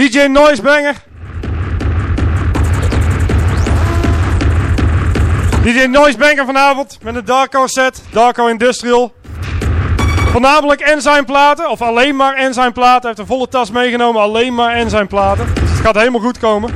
DJ Noisebanger. DJ Noisebanger vanavond met een Darko set, Darko Industrial. Voornamelijk Enzyme platen, of alleen maar Enzyme platen. Hij heeft een volle tas meegenomen, alleen maar Enzyme platen. Dus het gaat helemaal goed komen.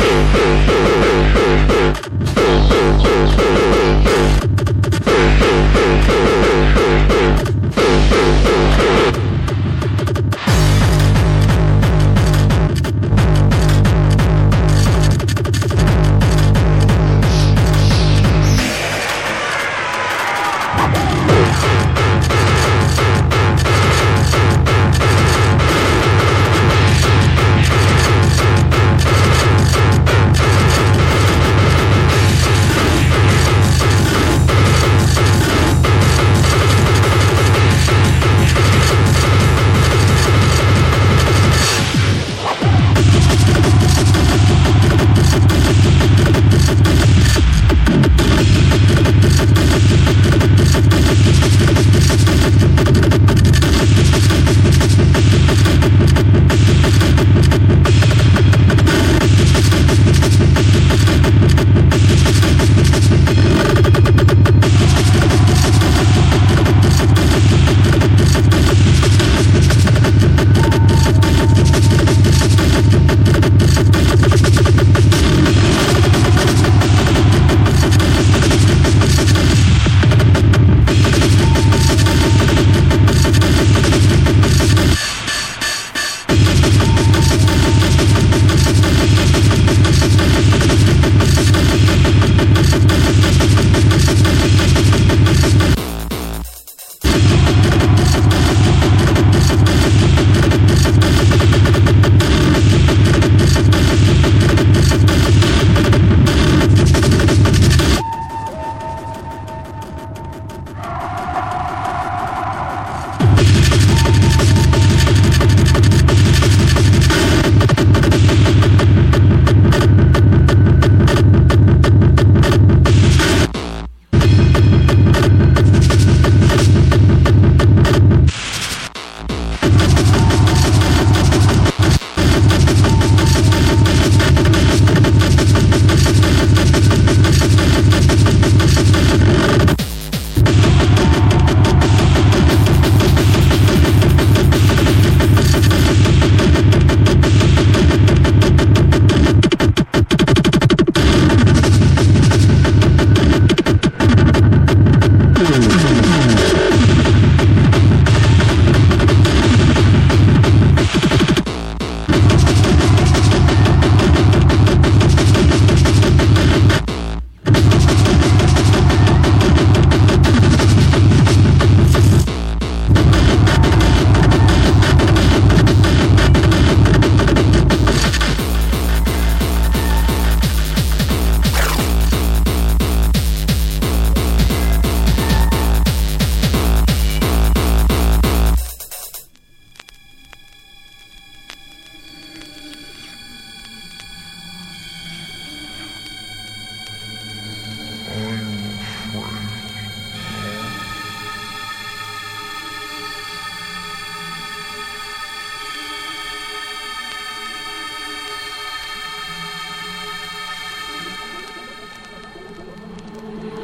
Thank you.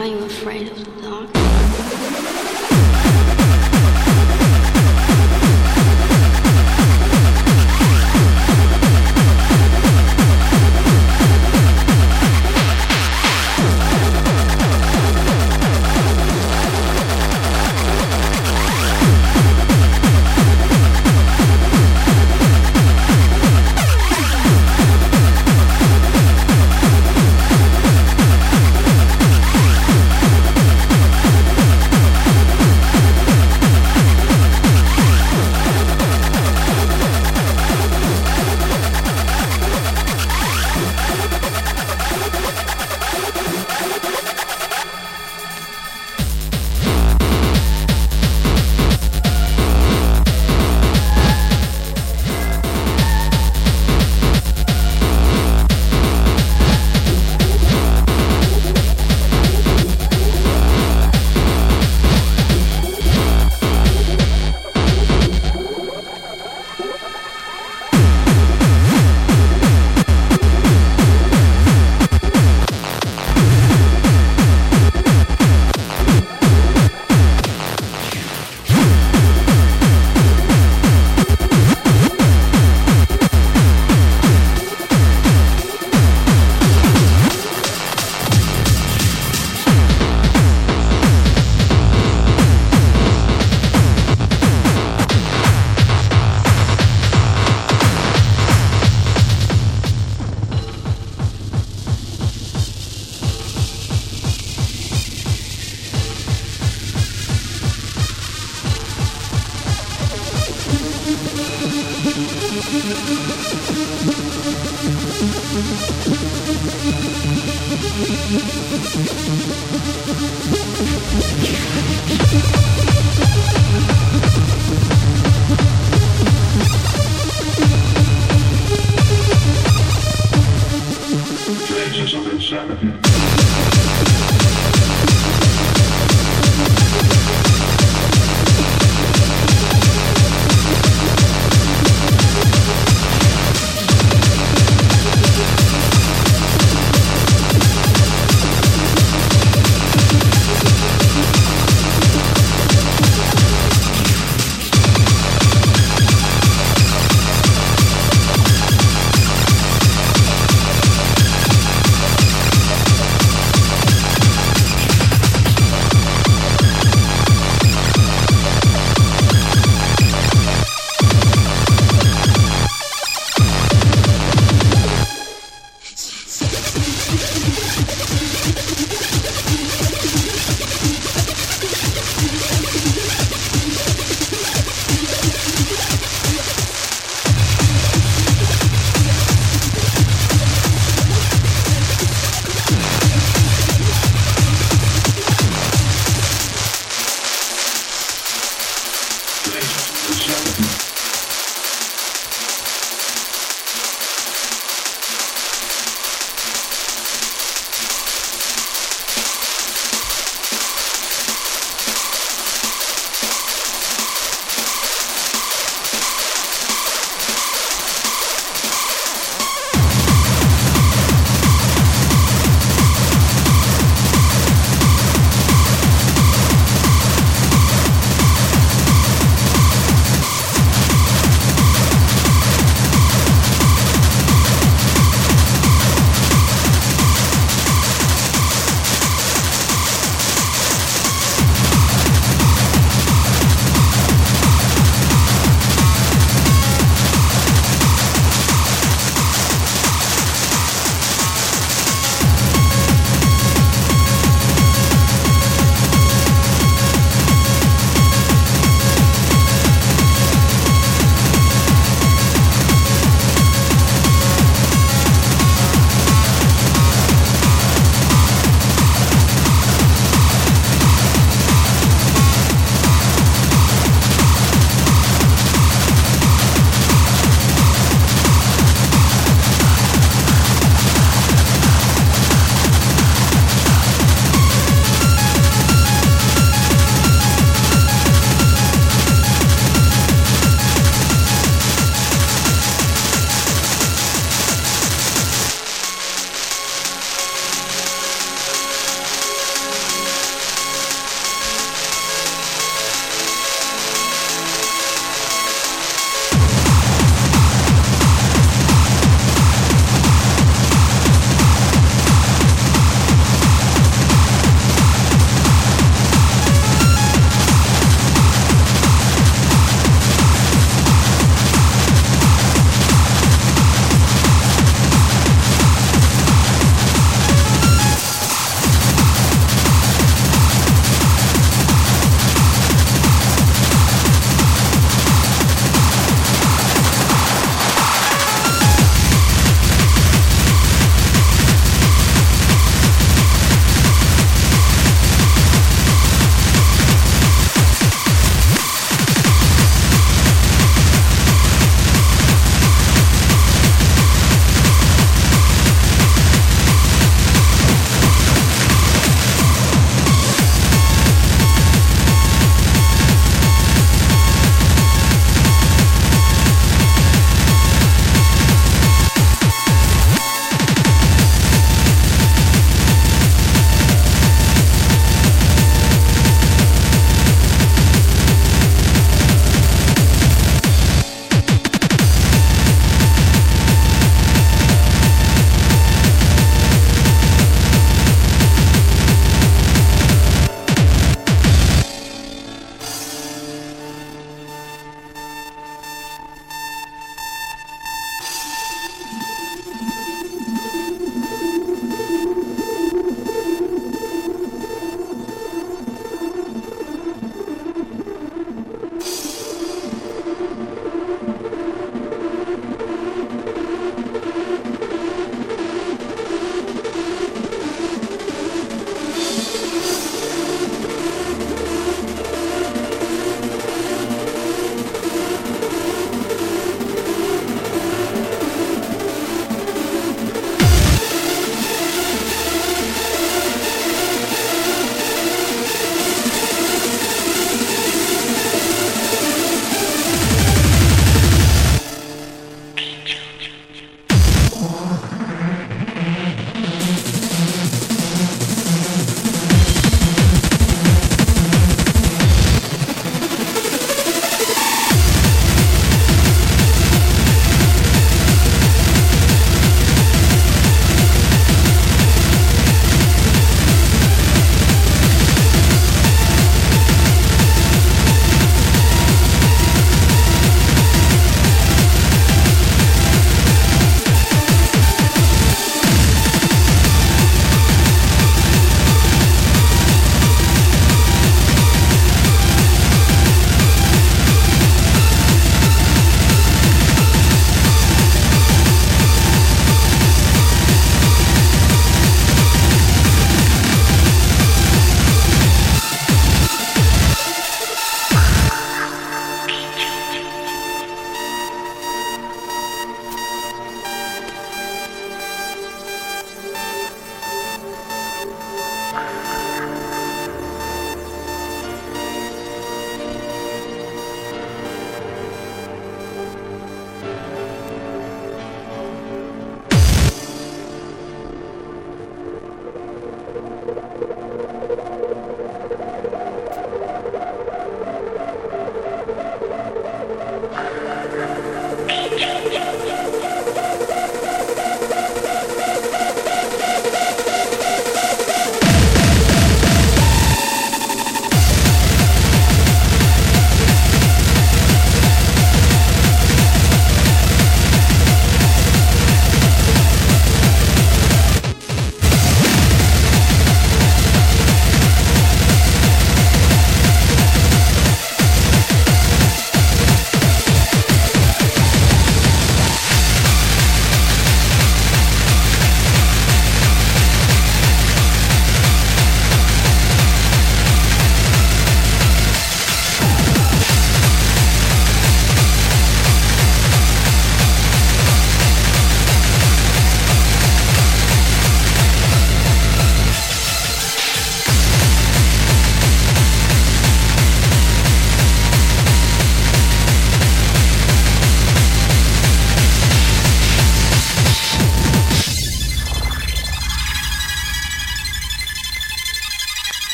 I'm afraid of the dark.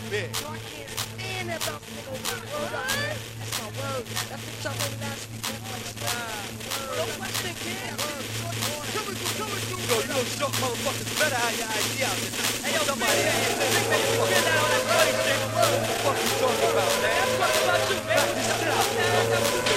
up here. Y'all can't stand that about nigga word out here. That's my word. That bitch I wrote last week. No question, kid. Yo, you know some motherfuckers better have your idea out there. Hey, yo, somebody that is a nigga that you get out of that bloody. What you talking about, man? I'm talking about you, man. Back this shit.